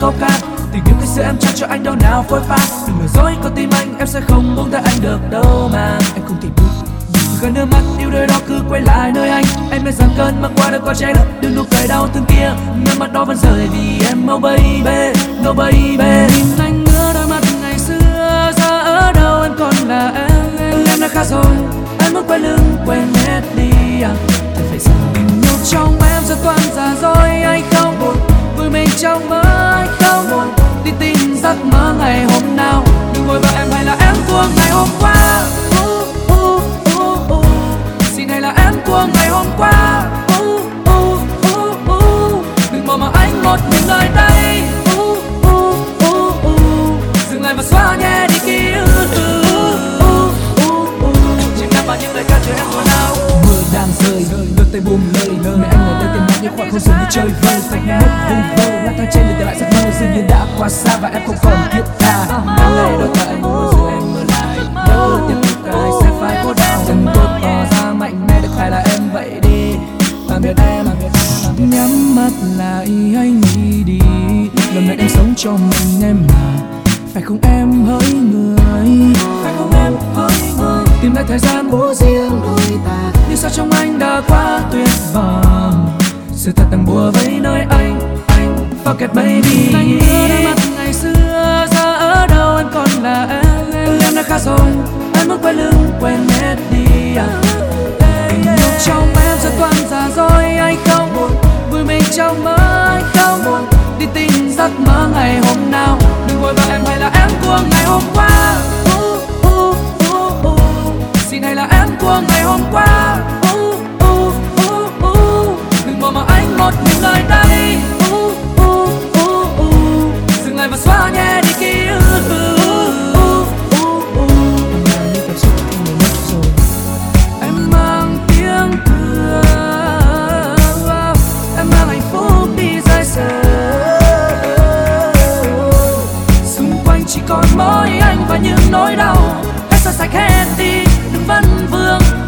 câu ca. Tình yêu ngày xưa em trao cho anh đâu nào phôi pha. Đừng lừa dối, con tim anh, em sẽ không buông tay anh được đâu mà. Em không thể bước gần nước mắt, yêu đời đó cứ quay lại nơi anh. Em mới rằng cơn mà qua được qua trái đất. Đừng nụ cười đau thương kia, nước mắt đó vẫn rơi vì em. Oh baby no baby. Nhìn anh ngỡ đôi mắt ngày xưa, giờ ở đâu em còn là em? Em đã khác rồi, em muốn quay lưng, quên hết đi à. Thật phải sao tình yêu trong em, giờ toàn giả dối, anh không buồn vui mình trong mơ môi đi tin giấc mơ ngày hôm nào đừng ngồi vợ em hay là em của ngày hôm qua uh, uh, uh, uh. xin hay là em của ngày hôm qua uh, uh, uh, uh. đừng bỏ mà anh một mình nơi đây uh, uh, uh, uh. dừng lại và xóa nhé đi ký ức uh, uh, uh, uh. chỉ nằm vào những lời ca chờ em mùa nào mưa đang rơi đôi tay buông lời mẹ anh ngồi đây tìm mắt những khoảng không dừng như chơi vơi sạch mất vùng vơ như đã quá xa và em không còn thiết tha đang ngày đôi ta anh giữ em mơ lại. Nếu tiếp tục ai sẽ phải cố đau. Dần tôi tỏ ra mạnh mẽ được hay là em vậy đi. Tạm biệt em. Nhắm mắt lại hãy nghĩ đi. Lần này em sống cho mình em mà. Phải không em hỡi người? Phải không em hỡi người? Tìm lại thời gian bố riêng đôi ta. Như sao trong anh đã quá tuyệt vời? Sự thật đang bùa vây nơi anh anh forget baby. Anh nhớ đôi mắt ngày xưa giờ ở đâu em còn là em. Em đã khác rồi em muốn quay lưng quên hết đi à. Yêu trong em giờ toàn giả dối anh không buồn vui mình trong mơ anh không buồn đi tìm giấc mơ ngày hôm nào. Đừng vội vào em hay là em của ngày hôm qua. Uh, uh, uh, xin hãy là em của ngày hôm qua. Uh, uh, uh, uh. đừng bỏ mà anh một mình nơi đây ma sueñe di chi Em mang tiếng cười Em mang hạnh phúc đi dài xa Xung quanh chỉ còn mỗi anh và những nỗi đau. Hãy xa sạch hết đi, đừng vấn vương.